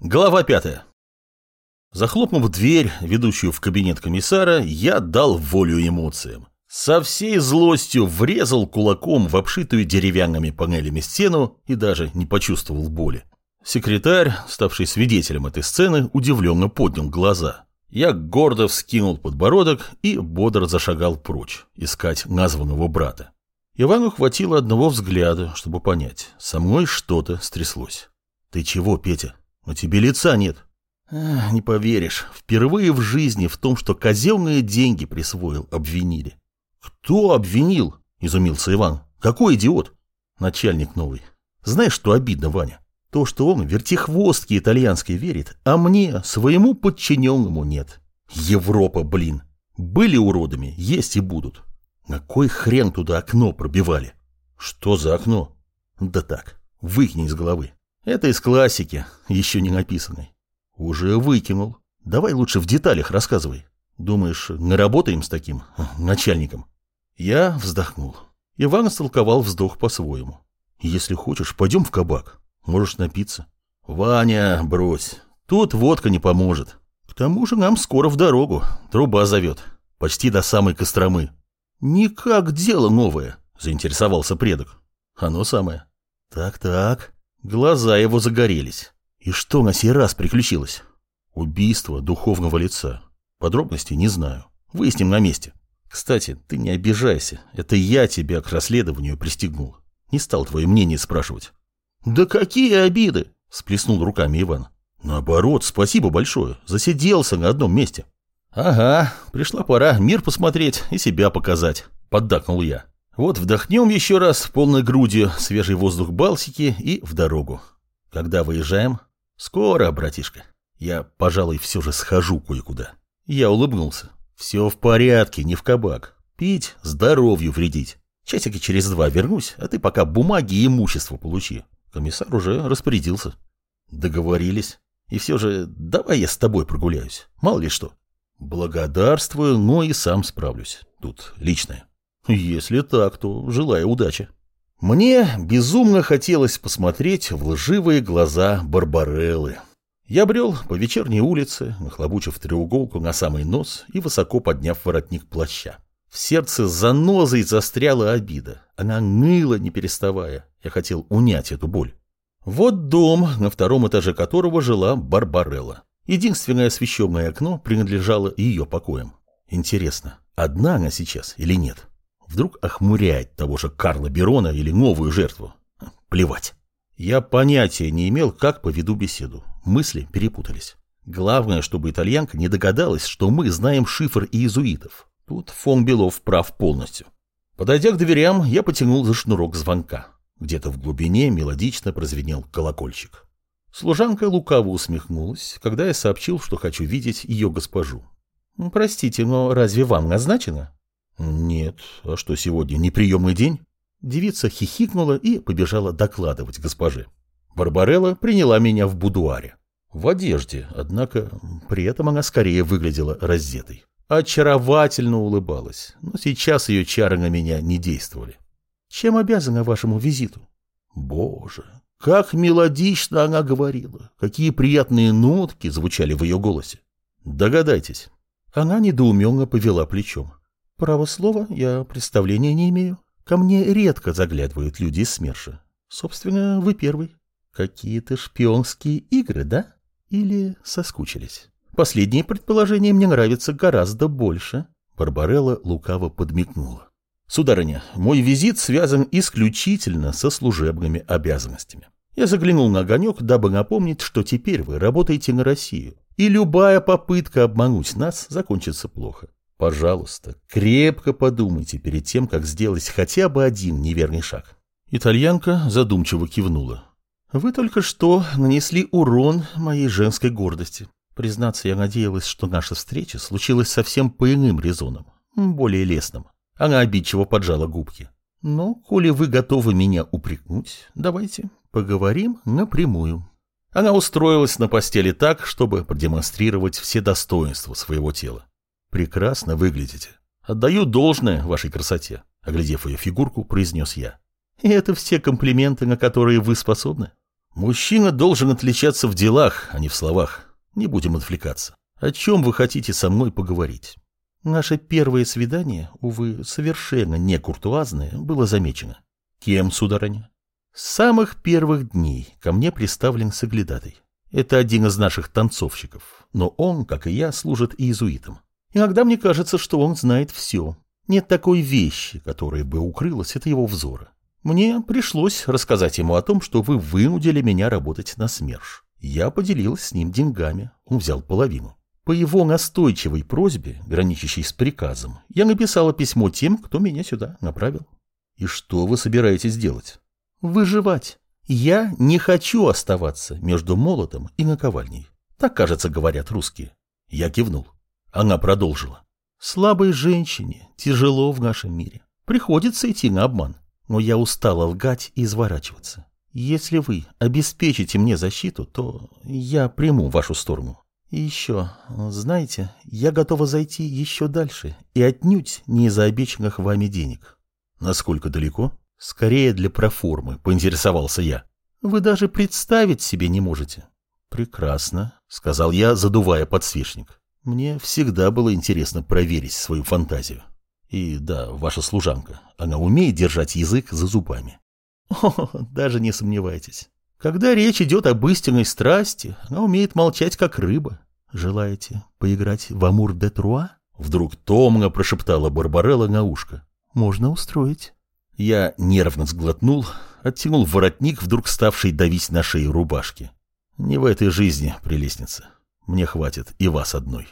Глава пятая. Захлопнув дверь, ведущую в кабинет комиссара, я дал волю эмоциям. Со всей злостью врезал кулаком в обшитую деревянными панелями стену и даже не почувствовал боли. Секретарь, ставший свидетелем этой сцены, удивленно поднял глаза. Я гордо вскинул подбородок и бодро зашагал прочь, искать названного брата. Ивану хватило одного взгляда, чтобы понять, со мной что-то стряслось. «Ты чего, Петя?» У тебе лица нет. А, не поверишь, впервые в жизни в том, что казенные деньги присвоил, обвинили. Кто обвинил? Изумился Иван. Какой идиот? Начальник новый. Знаешь, что обидно, Ваня? То, что он вертихвостки итальянской верит, а мне, своему подчиненному, нет. Европа, блин. Были уродами, есть и будут. На кой хрен туда окно пробивали? Что за окно? Да так, выкини из головы. Это из классики, еще не написанной. Уже выкинул. Давай лучше в деталях рассказывай. Думаешь, наработаем с таким начальником? Я вздохнул. Иван истолковал вздох по-своему. Если хочешь, пойдем в кабак. Можешь напиться. Ваня, брось. Тут водка не поможет. К тому же нам скоро в дорогу. Труба зовет. Почти до самой Костромы. Никак дело новое, заинтересовался предок. Оно самое. Так-так. Глаза его загорелись. И что на сей раз приключилось? Убийство духовного лица. Подробностей не знаю. Выясним на месте. Кстати, ты не обижайся. Это я тебя к расследованию пристегнул. Не стал твое мнение спрашивать. Да какие обиды? Сплеснул руками Иван. Наоборот, спасибо большое. Засиделся на одном месте. Ага, пришла пора мир посмотреть и себя показать. Поддакнул я. Вот вдохнем еще раз полной грудью свежий воздух Балтики и в дорогу. Когда выезжаем? Скоро, братишка. Я, пожалуй, все же схожу кое-куда. Я улыбнулся. Все в порядке, не в кабак. Пить, здоровью вредить. Часики через два вернусь, а ты пока бумаги и имущество получи. Комиссар уже распорядился. Договорились. И все же давай я с тобой прогуляюсь. Мало ли что. Благодарствую, но и сам справлюсь. Тут личное. Если так, то желаю удачи. Мне безумно хотелось посмотреть в лживые глаза Барбареллы. Я брел по вечерней улице, нахлобучив треуголку на самый нос и высоко подняв воротник плаща. В сердце занозой застряла обида. Она ныла, не переставая. Я хотел унять эту боль. Вот дом, на втором этаже которого жила Барбарелла. Единственное освещенное окно принадлежало ее покоям. Интересно, одна она сейчас или нет? Вдруг охмуряет того же Карла Берона или новую жертву. Плевать. Я понятия не имел, как поведу беседу. Мысли перепутались. Главное, чтобы итальянка не догадалась, что мы знаем шифр иезуитов. Тут фон Белов прав полностью. Подойдя к дверям, я потянул за шнурок звонка. Где-то в глубине мелодично прозвенел колокольчик. Служанка лукаво усмехнулась, когда я сообщил, что хочу видеть ее госпожу. «Простите, но разве вам назначено?» «Нет. А что, сегодня неприемный день?» Девица хихикнула и побежала докладывать госпоже. Барбарелла приняла меня в будуаре. В одежде, однако при этом она скорее выглядела раздетой. Очаровательно улыбалась, но сейчас ее чары на меня не действовали. «Чем обязана вашему визиту?» «Боже, как мелодично она говорила! Какие приятные нотки звучали в ее голосе! Догадайтесь!» Она недоуменно повела плечом. Право слова, я представления не имею. Ко мне редко заглядывают люди из СМЕРШа. Собственно, вы первый. Какие-то шпионские игры, да? Или соскучились? Последнее предположение мне нравится гораздо больше. Барбарелла лукаво подмигнула. Сударыня, мой визит связан исключительно со служебными обязанностями. Я заглянул на огонек, дабы напомнить, что теперь вы работаете на Россию, и любая попытка обмануть нас закончится плохо. Пожалуйста, крепко подумайте перед тем, как сделать хотя бы один неверный шаг. Итальянка задумчиво кивнула. Вы только что нанесли урон моей женской гордости. Признаться, я надеялась, что наша встреча случилась совсем по иным резонам, более лестным. Она обидчиво поджала губки. Но, коли вы готовы меня упрекнуть, давайте поговорим напрямую. Она устроилась на постели так, чтобы продемонстрировать все достоинства своего тела. Прекрасно выглядите. Отдаю должное вашей красоте. Оглядев ее фигурку, произнес я. И это все комплименты, на которые вы способны? Мужчина должен отличаться в делах, а не в словах. Не будем отвлекаться. О чем вы хотите со мной поговорить? Наше первое свидание, увы, совершенно не куртуазное, было замечено. Кем, сударыня? С самых первых дней ко мне приставлен соглядатай. Это один из наших танцовщиков, но он, как и я, служит иезуитом. Иногда мне кажется, что он знает все. Нет такой вещи, которая бы укрылась от его взора. Мне пришлось рассказать ему о том, что вы вынудили меня работать на СМЕРШ. Я поделилась с ним деньгами, он взял половину. По его настойчивой просьбе, граничащей с приказом, я написала письмо тем, кто меня сюда направил. И что вы собираетесь делать? Выживать. Я не хочу оставаться между молотом и наковальней. Так, кажется, говорят русские. Я кивнул. Она продолжила. Слабой женщине тяжело в нашем мире. Приходится идти на обман. Но я устала лгать и изворачиваться. Если вы обеспечите мне защиту, то я приму вашу сторону. И еще, знаете, я готова зайти еще дальше и отнюдь не из-за обещанных вами денег. Насколько далеко? Скорее для проформы, поинтересовался я. Вы даже представить себе не можете. Прекрасно, сказал я, задувая подсвечник. Мне всегда было интересно проверить свою фантазию. И да, ваша служанка, она умеет держать язык за зубами. О, даже не сомневайтесь. Когда речь идет об истинной страсти, она умеет молчать, как рыба. Желаете поиграть в Амур де Труа? Вдруг томно прошептала Барбарелла на ушко. Можно устроить. Я нервно сглотнул, оттянул воротник, вдруг ставший давить на шею рубашки. Не в этой жизни, прелестница. Мне хватит и вас одной.